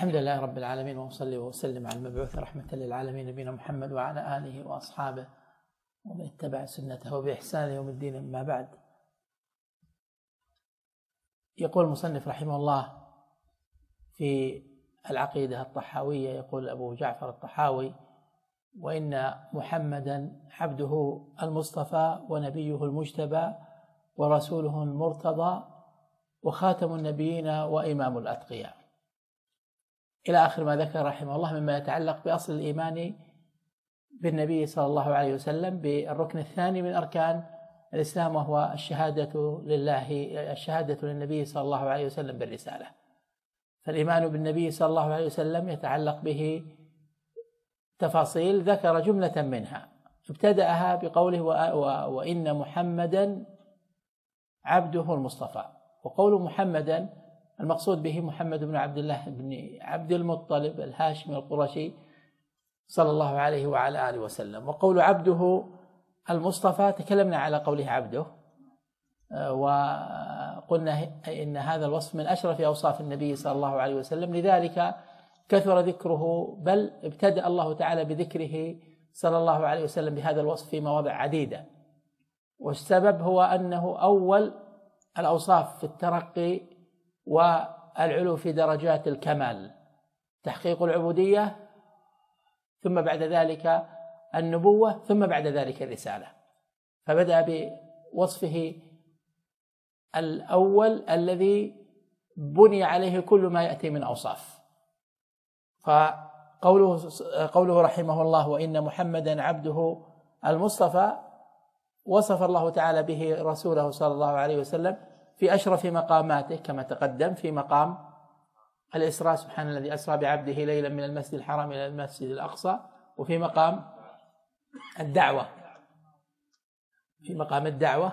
الحمد لله رب العالمين وأصلي وأسلم على المبعوث رحمة للعالمين نبينا محمد وعلى آله وأصحابه ومن اتبع سنته بإحسان يوم الدين أما بعد. يقول المصنف رحمه الله في العقيدة الطحاوية يقول أبو جعفر الطحاوي وإن محمدا عبده المصطفى ونبيه المجتبى ورسوله المرتضى وخاتم النبيين وإمام الأتقياء. إلى آخر ما ذكر رحمه الله مما يتعلق بأصل الإيمان بالنبي صلى الله عليه وسلم بالركن الثاني من أركان الإسلام وهو الشهادة لله الشهادة للنبي صلى الله عليه وسلم بالرسالة. فالإيمان بالنبي صلى الله عليه وسلم يتعلق به تفاصيل ذكر جملة منها. ابتدأها بقوله وإن محمدا عبده المصطفى. وقول محمدا المقصود به محمد بن عبد الله بن عبد المطلب الهاشمي القرشي صلى الله عليه وعلى آله وسلم. وقول عبده المصطفى تكلمنا على قوله عبده. آه، وقلنا إن هذا الوصف من أشرف أوصاف النبي صلى الله عليه وسلم. لذلك كثر ذكره بل ابتدأ الله تعالى بذكره صلى الله عليه وسلم بهذا الوصف في مواضع عديدة. والسبب هو أنه أول الأوصاف في الترقي والعلو في درجات الكمال تحقيق العبودية ثم بعد ذلك النبوة ثم بعد ذلك الرسالة. فبدأ بوصفه الأول الذي بني عليه كل ما يأتي من أوصاف. فقوله قوله رحمه الله وإن محمدا عبده المصطفى وصف الله تعالى به رسوله صلى الله عليه وسلم في أشرف مقاماته كما تقدم في مقام الإسراء سبحان الذي أسرى بعبده ليلا من المسجد الحرام إلى المسجد الأقصى وفي مقام الدعوة. في مقام الدعوة.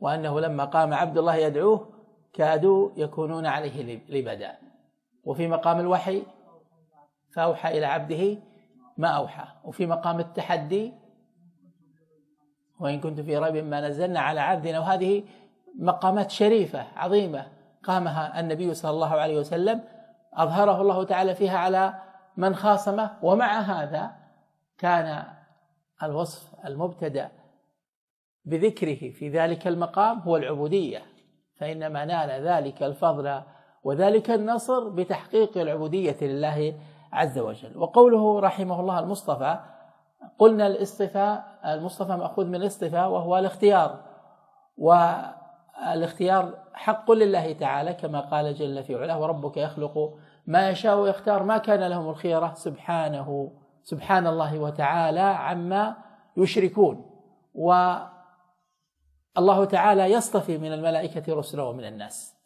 وأنه لما قام عبد الله يدعوه كادوا يكونون عليه لبدا. وفي مقام الوحي فأوحى إلى عبده ما أوحى. وفي مقام التحدي وإن كنت في ريب ما نزلنا على عبدنا وهذه مقامات شريفة عظيمة قامها النبي صلى الله عليه وسلم. أظهره الله تعالى فيها على من خاصمه. ومع هذا كان الوصف المبتدأ بذكره في ذلك المقام هو العبودية. فإنما نال ذلك الفضل وذلك النصر بتحقيق العبودية لله عز وجل. وقوله رحمه الله المصطفى قلنا الاصطفاء المصطفى مأخوذ من الاصطفاء وهو الاختيار. والاختيار حق لله تعالى كما قال جل في علاه وربك يخلق ما يشاء ويختار ما كان لهم الخيرة سبحانه سبحان الله وتعالى عما يشركون. والله تعالى يصطفي من الملائكة رسلا ومن الناس.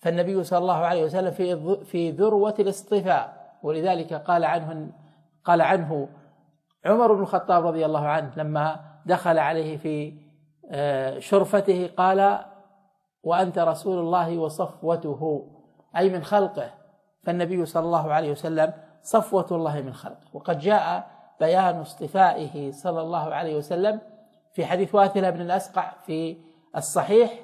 فالنبي صلى الله عليه وسلم في في ذروة الاصطفاء. ولذلك قال عنه قال عنه عمر بن الخطاب رضي الله عنه لما دخل عليه في آه، شرفته قال وأنت رسول الله وصفوته أي من خلقه. فالنبي صلى الله عليه وسلم صفوة الله من خلقه. وقد جاء بيان اصطفائه صلى الله عليه وسلم في حديث واثلة بن الأسقع في الصحيح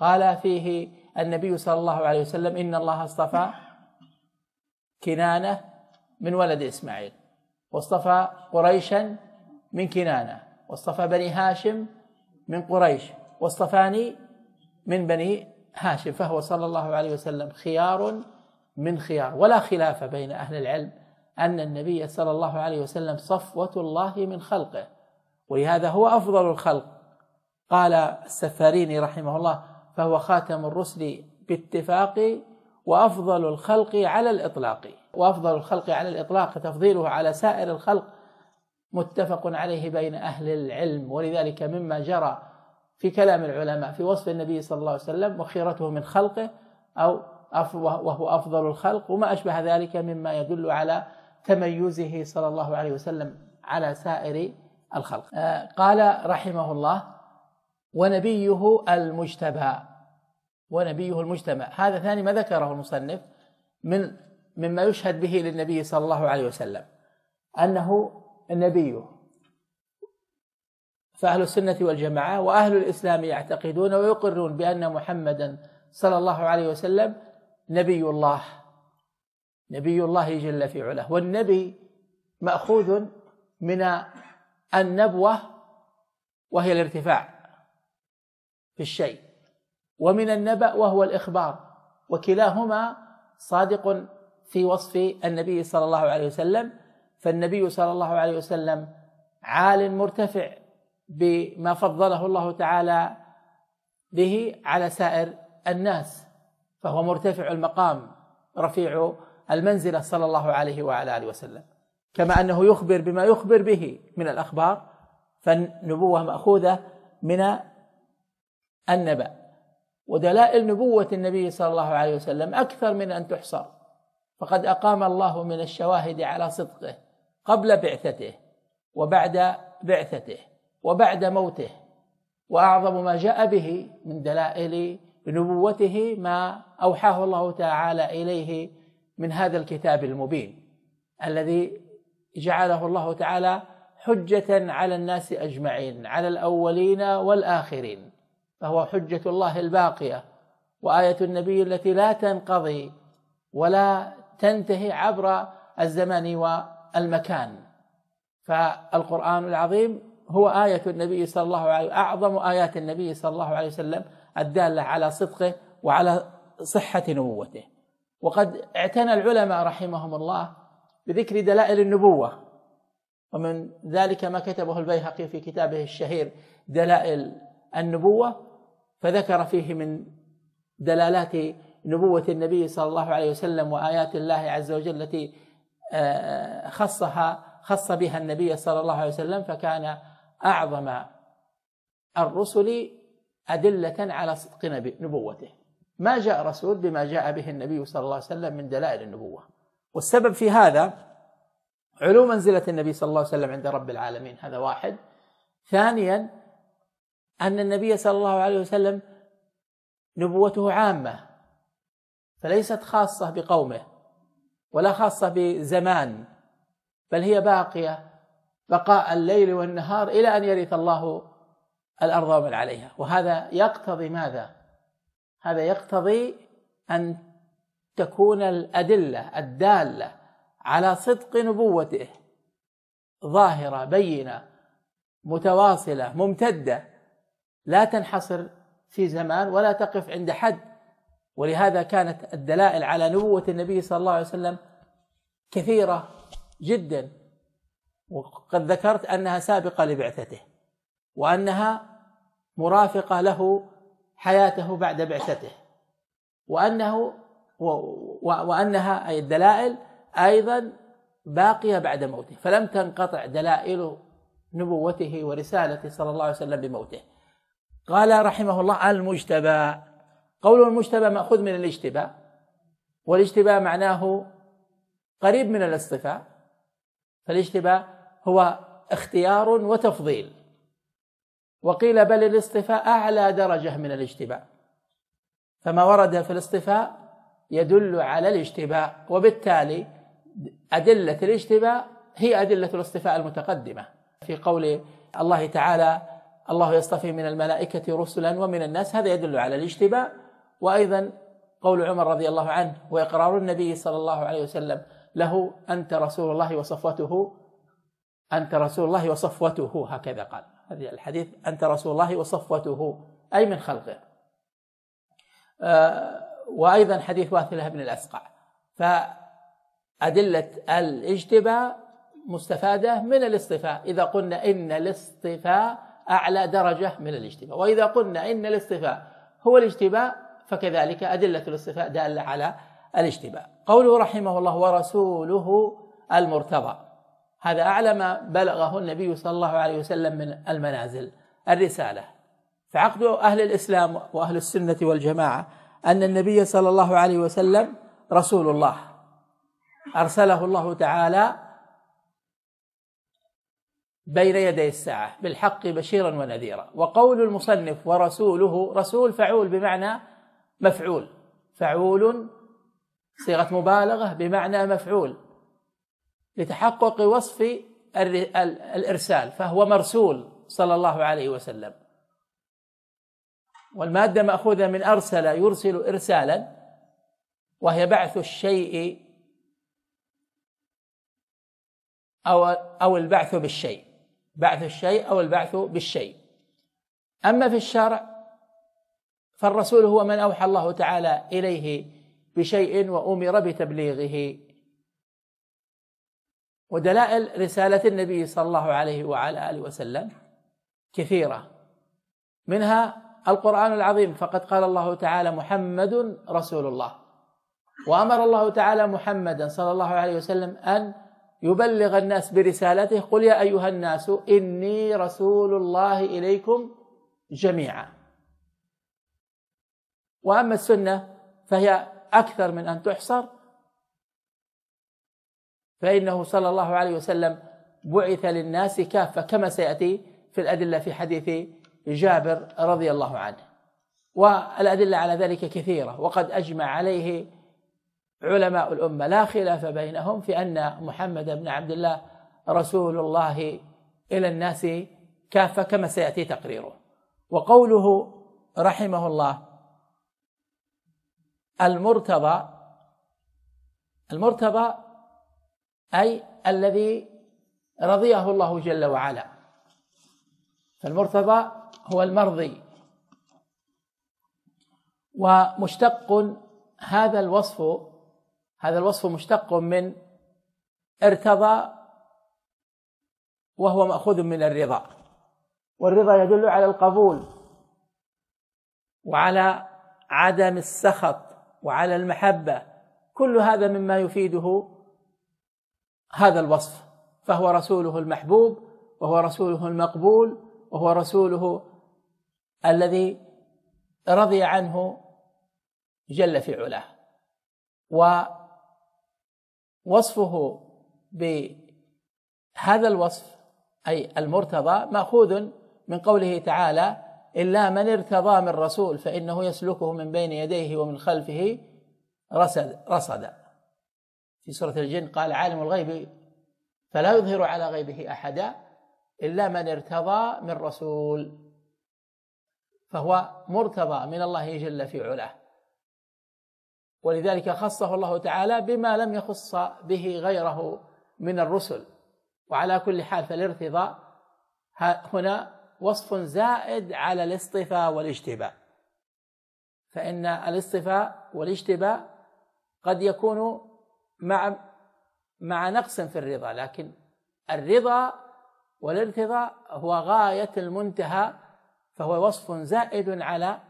قال فيه النبي صلى الله عليه وسلم إن الله اصطفى كنانة من ولد إسماعيل. واصطفى قريشا من كنانة واصطفى بني هاشم من قريش واصطفاني من بني هاشم فهو صلى الله عليه وسلم خيار من خيار. ولا خلاف بين أهل العلم أن النبي صلى الله عليه وسلم صفوة الله من خلقه ولهذا هو أفضل الخلق. قال السفاريني رحمه الله فهو خاتم الرسل باتفاق وأفضل الخلق على الإطلاق. وأفضل الخلق على الإطلاق تفضيله على سائر الخلق متفق عليه بين أهل العلم. ولذلك مما جرى في كلام العلماء في وصف النبي صلى الله عليه وسلم وخيرته من خلقه أو وهو أفضل الخلق وما أشبه ذلك مما يدل على تميزه صلى الله عليه وسلم على سائر الخلق. آه، قال رحمه الله ونبيه المجتبى ونبيه المجتمع. هذا ثاني ما ذكره المصنف من مما يشهد به للنبي صلى الله عليه وسلم أنه نبيه فأهل السنة والجماعة وأهل الإسلام يعتقدون ويقرون بأن محمدا صلى الله عليه وسلم نبي الله نبي الله جل في علاه. والنبي مأخوذ من النبوة وهي الارتفاع في الشيء ومن النبأ وهو الإخبار وكلاهما صادق في وصف النبي صلى الله عليه وسلم فالنبي صلى الله عليه وسلم عال مرتفع بما فضله الله تعالى به على سائر الناس فهو مرتفع المقام رفيع المنزلة صلى الله عليه وعلى آله وسلم. كما أنه يخبر بما يخبر به من الأخبار فالنبوة مأخوذة من النبأ. ودلائل نبوة النبي صلى الله عليه وسلم أكثر من أن تحصر فقد أقام الله من الشواهد على صدقه قبل بعثته وبعد بعثته وبعد موته وأعظم ما جاء به من دلائل نبوته ما أوحاه الله تعالى إليه من هذا الكتاب المبين الذي جعله الله تعالى حجة على الناس أجمعين على الأولين والآخرين فهو حجة الله الباقية وآية النبي التي لا تنقضي ولا تنتهي عبر الزمان والمكان. فالقرآن العظيم هو آية النبي صلى الله عليه أعظم آيات النبي صلى الله عليه وسلم الدالة على صدقه وعلى صحة نبوته. وقد اعتنى العلماء رحمهم الله بذكر دلائل النبوة. ومن ذلك ما كتبه البيهقي في كتابه الشهير دلائل النبوة فذكر فيه من دلالات نبوة النبي صلى الله عليه وسلم وآيات الله عز وجل التي آه، خصها خص بها النبي صلى الله عليه وسلم فكان أعظم الرسل أدلة على صدق نبوته. ما جاء رسول بما جاء به النبي صلى الله عليه وسلم من دلائل النبوة. والسبب في هذا علو منزلة النبي صلى الله عليه وسلم عند رب العالمين هذا واحد. ثانيا أن النبي صلى الله عليه وسلم نبوته عامة. فليست خاصة بقومه ولا خاصة بزمان بل هي باقية بقاء الليل والنهار إلى أن يرث الله الأرض ومن عليها وهذا يقتضي ماذا؟ هذا يقتضي أن تكون الأدلة الدالة على صدق نبوته ظاهرة بينة متواصلة ممتدة لا تنحصر في زمان ولا تقف عند حد ولهذا كانت الدلائل على نبوة النبي صلى الله عليه وسلم كثيرة جدا. وقد ذكرت أنها سابقة لبعثته وأنها مرافقة له حياته بعد بعثته وأنه وأنها أي الدلائل أيضا باقية بعد موته. فلم تنقطع دلائل نبوته ورسالته صلى الله عليه وسلم بموته. قال رحمه الله المجتبى. قول المجتبى مأخوذ من الاجتباء والاجتباء معناه قريب من الاصطفاء فالاشتباه هو اختيار وتفضيل. وقيل بل الاصطفاء أعلى درجة من الاشتباه. فما ورد في الاصطفاء يدل على الاشتباه وبالتالي أدلة الاشتباه هي أدلة الاصطفاء المتقدمة. في قول الله تعالى الله يصطفي من الملائكة رسلا ومن الناس. هذا يدل على الاشتباه. وأيضا قول عمر رضي الله عنه وإقرار النبي صلى الله عليه وسلم له أنت رسول الله وصفوته أنت رسول الله وصفوته هكذا قال. هذا الحديث أنت رسول الله وصفوته أي من خلقه. آه، وأيضا حديث واثلة بن الأسقع. فأدلة الاجتباء مستفادة من الاصطفاء. إذا قلنا إن الاصطفاء أعلى درجة من الاجتباء. وإذا قلنا إن الاصطفاء هو الاجتباء فكذلك أدلة الاصطفاء دالة على الاشتباه. قوله رحمه الله ورسوله المرتضى. هذا أعلى ما بلغه النبي صلى الله عليه وسلم من المنازل. الرسالة. فعقد أهل الإسلام وأهل السنة والجماعة أن النبي صلى الله عليه وسلم رسول الله. أرسله الله تعالى بين يدي الساعة. بالحق بشيرا ونذيرا. وقول المصنف ورسوله رسول فعول بمعنى مفعول. فعول صيغة مبالغة بمعنى مفعول. لتحقق وصف الإرسال فهو مرسول صلى الله عليه وسلم. والمادة مأخوذة من أرسل يرسل إرسالا وهي بعث الشيء أو أو البعث بالشيء. بعث الشيء أو البعث بالشيء. أما في الشرع فالرسول هو من أوحى الله تعالى إليه بشيء وأمر بتبليغه. ودلائل رسالة النبي صلى الله عليه وعلى آله وسلم كثيرة. منها القرآن العظيم فقد قال الله تعالى محمد رسول الله. وأمر الله تعالى محمدا صلى الله عليه وسلم أن يبلغ الناس برسالته قل يا أيها الناس إني رسول الله إليكم جميعا. وأما السنة فهي أكثر من أن تحصر فإنه صلى الله عليه وسلم بعث للناس كافة كما سيأتي في الأدلة في حديث جابر رضي الله عنه. والأدلة على ذلك كثيرة وقد أجمع عليه علماء الأمة لا خلاف بينهم في أن محمد بن عبد الله رسول الله إلى الناس كافة كما سيأتي تقريره. وقوله رحمه الله المرتضى المرتضى أي الذي رضيه الله جل وعلا. فالمرتضى هو المرضي. ومشتق هذا الوصف هذا الوصف مشتق من ارتضى وهو مأخوذ من الرضا. والرضا يدل على القبول وعلى عدم السخط وعلى المحبة كل هذا مما يفيده هذا الوصف فهو رسوله المحبوب وهو رسوله المقبول وهو رسوله الذي رضي عنه جل في علاه. ووصفه بهذا الوصف أي المرتضى مأخوذ من قوله تعالى إلا من ارتضى من رسول فإنه يسلكه من بين يديه ومن خلفه رصد. رصدا في سورة الجن قال عالم الغيب فلا يظهر على غيبه أحدا إلا من ارتضى من رسول. فهو مرتضى من الله جل في علاه. ولذلك خصه الله تعالى بما لم يخص به غيره من الرسل. وعلى كل حال فالارتضاء هنا وصف زائد على الاصطفاء والاجتباء فإن الاصطفاء والاجتباء قد يكون مع مع نقص في الرضا لكن الرضا والارتضاء هو غاية المنتهى فهو وصف زائد على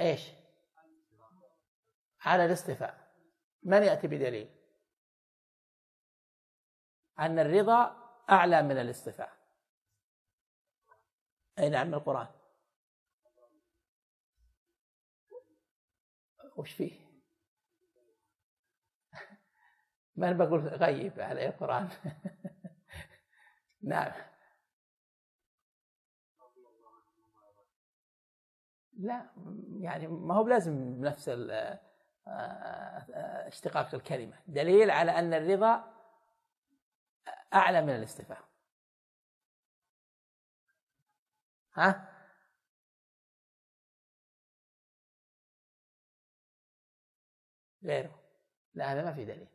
إيش؟ على الاصطفاء من يأتي بدليل؟ أن الرضا أعلى من الاصطفاء أي نعم القرآن. وش فيه؟ ما أنا بقول غيب على القرآن نعم. لا يعني ما هو بلازم نفس آه، آه، اشتقاق الكلمة. دليل على أن الرضا أعلى من الاستفهام. ها؟ غيره. لا هذا ما في دليل.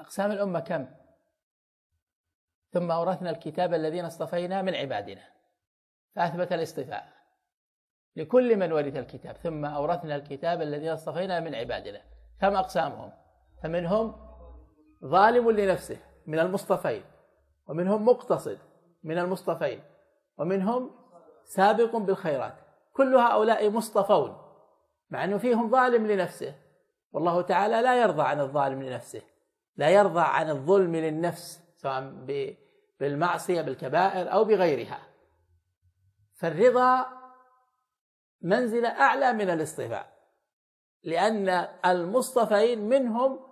أقسام الأمة كم؟ ثم أورثنا الكتاب الذين اصطفينا من عبادنا. فأثبت الاصطفاء لكل من ورث الكتاب. ثم أورثنا الكتاب الذين اصطفينا من عبادنا. كم أقسامهم؟ فمنهم ظالم لنفسه من المصطفين ومنهم مقتصد من المصطفين ومنهم سابق بالخيرات. كل هؤلاء مصطفون مع أنه فيهم ظالم لنفسه. والله تعالى لا يرضى عن الظالم لنفسه لا يرضى عن الظلم للنفس سواء بالمعصية بالكبائر أو بغيرها. فالرضا منزلة أعلى من الاصطفاء لأن المصطفين منهم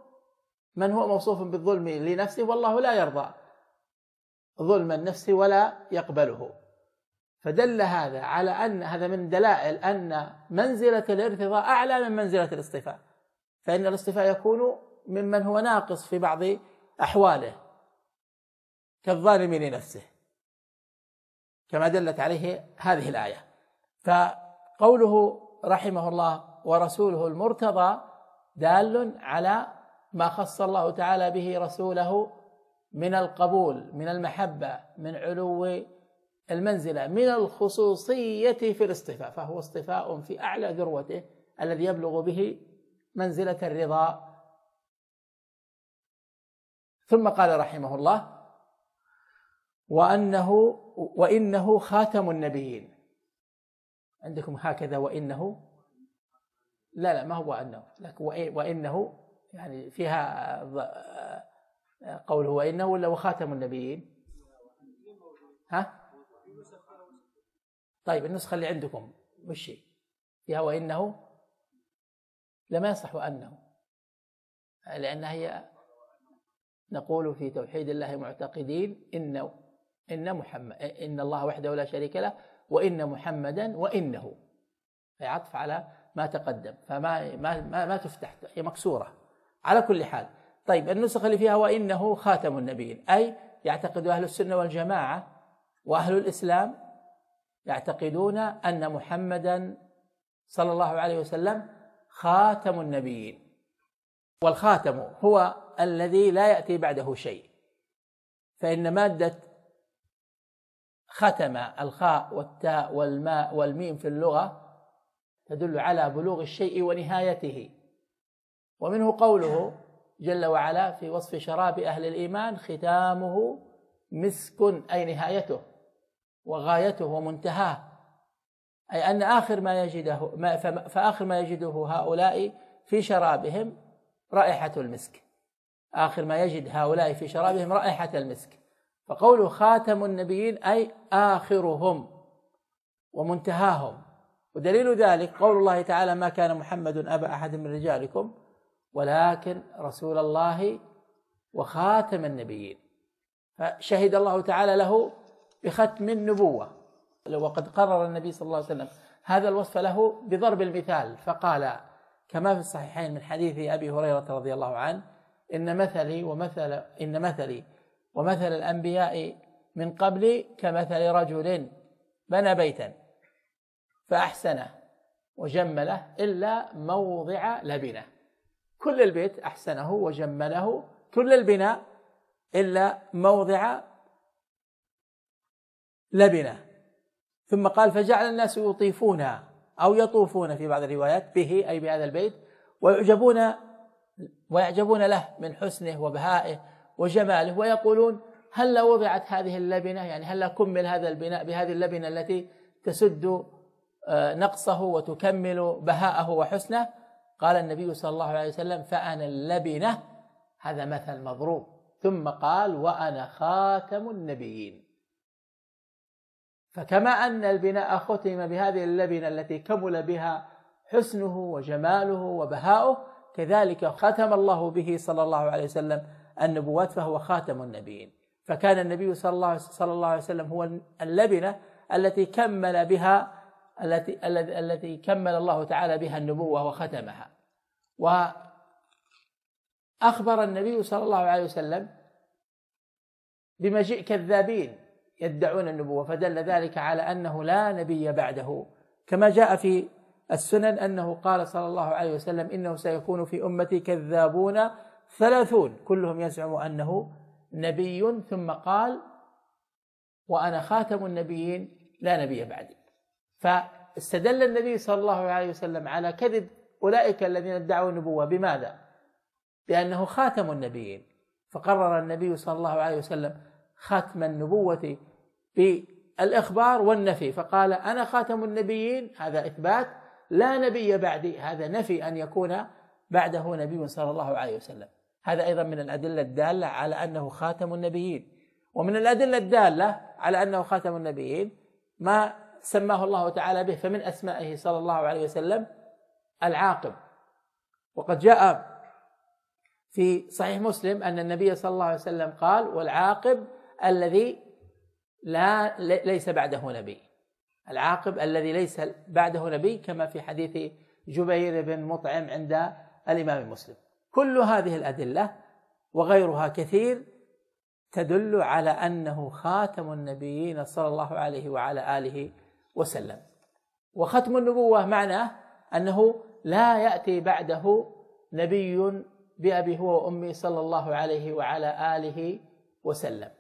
من هو موصوف بالظلم لنفسه؟ والله لا يرضى. ظلم النفس ولا يقبله. فدل هذا على أن هذا من دلائل أن منزلة الارتضاء أعلى من منزلة الاصطفاء. فإن الاصطفاء يكون ممن هو ناقص في بعض أحواله كالظالم لنفسه. كما دلت عليه هذه الآية. فقوله رحمه الله ورسوله المرتضى دال على ما خص الله تعالى به رسوله من القبول من المحبة من علو المنزلة من الخصوصية في الاصطفاء فهو اصطفاء في أعلى ذروته الذي يبلغ به منزلة الرضا. ثم قال رحمه الله وأنه وإنه خاتم النبيين. عندكم هكذا وإنه لا لا ما هو لكن وإنه يعني فيها قوله وإنه ولا وخاتم النبيين. ها؟ طيب النسخة اللي عندكم وش هي؟ فيها وإنه لما يصح وأنه لأن هي نقول في توحيد الله معتقدين إن إن محمد إن الله وحده لا شريك له وإن محمدا وإنه. عطف على ما تقدم فما ما ما, ما تفتح هي مكسورة. على كل حال. طيب النسخ اللي فيها وإنه خاتم النبيين أي يعتقد أهل السنة والجماعة وأهل الإسلام يعتقدون أن محمدا صلى الله عليه وسلم خاتم النبيين. والخاتم هو الذي لا يأتي بعده شيء. فإن مادة ختم الخاء والتاء والماء والميم في اللغة تدل على بلوغ الشيء ونهايته. ومنه قوله جل وعلا في وصف شراب أهل الإيمان ختامه مسك أي نهايته وغايته ومنتهاه. أي أن آخر ما يجده فآخر ما يجده هؤلاء في شرابهم رائحة المسك. آخر ما يجد هؤلاء في شرابهم رائحة المسك. فقوله خاتم النبيين أي آخرهم ومنتهاهم. ودليل ذلك قول الله تعالى ما كان محمد أبا أحد من رجالكم ولكن رسول الله وخاتم النبيين. فشهد الله تعالى له بختم النبوة. وقد قرر النبي صلى الله عليه وسلم هذا الوصف له بضرب المثال فقال كما في الصحيحين من حديث أبي هريرة رضي الله عنه إن مثلي ومثل إن مثلي ومثل الأنبياء من قبلي كمثل رجل بنى بيتا فأحسنه وجمله إلا موضع لبنة. كل البيت أحسنه وجمله كل البناء إلا موضع لبنة. ثم قال فجعل الناس يطيفون أو يطوفون في بعض الروايات به أي بهذا البيت ويعجبون ويعجبون له من حسنه وبهائه وجماله ويقولون هل وضعت هذه اللبنة؟ يعني هل كمل هذا البناء بهذه اللبنة التي تسد آه، نقصه وتكمل بهاءه وحسنه؟ قال النبي صلى الله عليه وسلم فأنا اللبنة هذا مثل مضروب. ثم قال وأنا خاتم النبيين. فكما أن البناء ختم بهذه اللبنة التي كمل بها حسنه وجماله وبهاؤه كذلك ختم الله به صلى الله عليه وسلم النبوات فهو خاتم النبيين. فكان النبي صلى الله عليه وسلم هو اللبنة التي كمل بها التي التي كمل الله تعالى بها النبوة وختمها. وأخبر النبي صلى الله عليه وسلم بمجيء كذابين يدعون النبوة فدل ذلك على أنه لا نبي بعده. كما جاء في السنن أنه قال صلى الله عليه وسلم إنه سيكون في أمتي كذابون ثلاثون كلهم يزعم أنه نبي ثم قال وأنا خاتم النبيين لا نبي بعدي. فاستدل النبي صلى الله عليه وسلم على كذب أولئك الذين ادعوا النبوة. بماذا؟ بأنه خاتم النبيين. فقرر النبي صلى الله عليه وسلم ختم النبوة بالإخبار والنفي. فقال أنا خاتم النبيين هذا إثبات. لا نبي بعدي هذا نفي أن يكون بعده نبي صلى الله عليه وسلم. هذا أيضا من الأدلة الدالة على أنه خاتم النبيين. ومن الأدلة الدالة على أنه خاتم النبيين ما سماه الله تعالى به فمن أسمائه صلى الله عليه وسلم العاقب. وقد جاء في صحيح مسلم أن النبي صلى الله عليه وسلم قال والعاقب الذي لا ليس بعده نبي. العاقب الذي ليس بعده نبي كما في حديث جبير بن مطعم عند الإمام مسلم. كل هذه الأدلة وغيرها كثير تدل على أنه خاتم النبيين صلى الله عليه وعلى آله وسلم. وختم النبوة معناه أنه لا يأتي بعده نبي بأبي هو وأمي صلى الله عليه وعلى آله وسلم.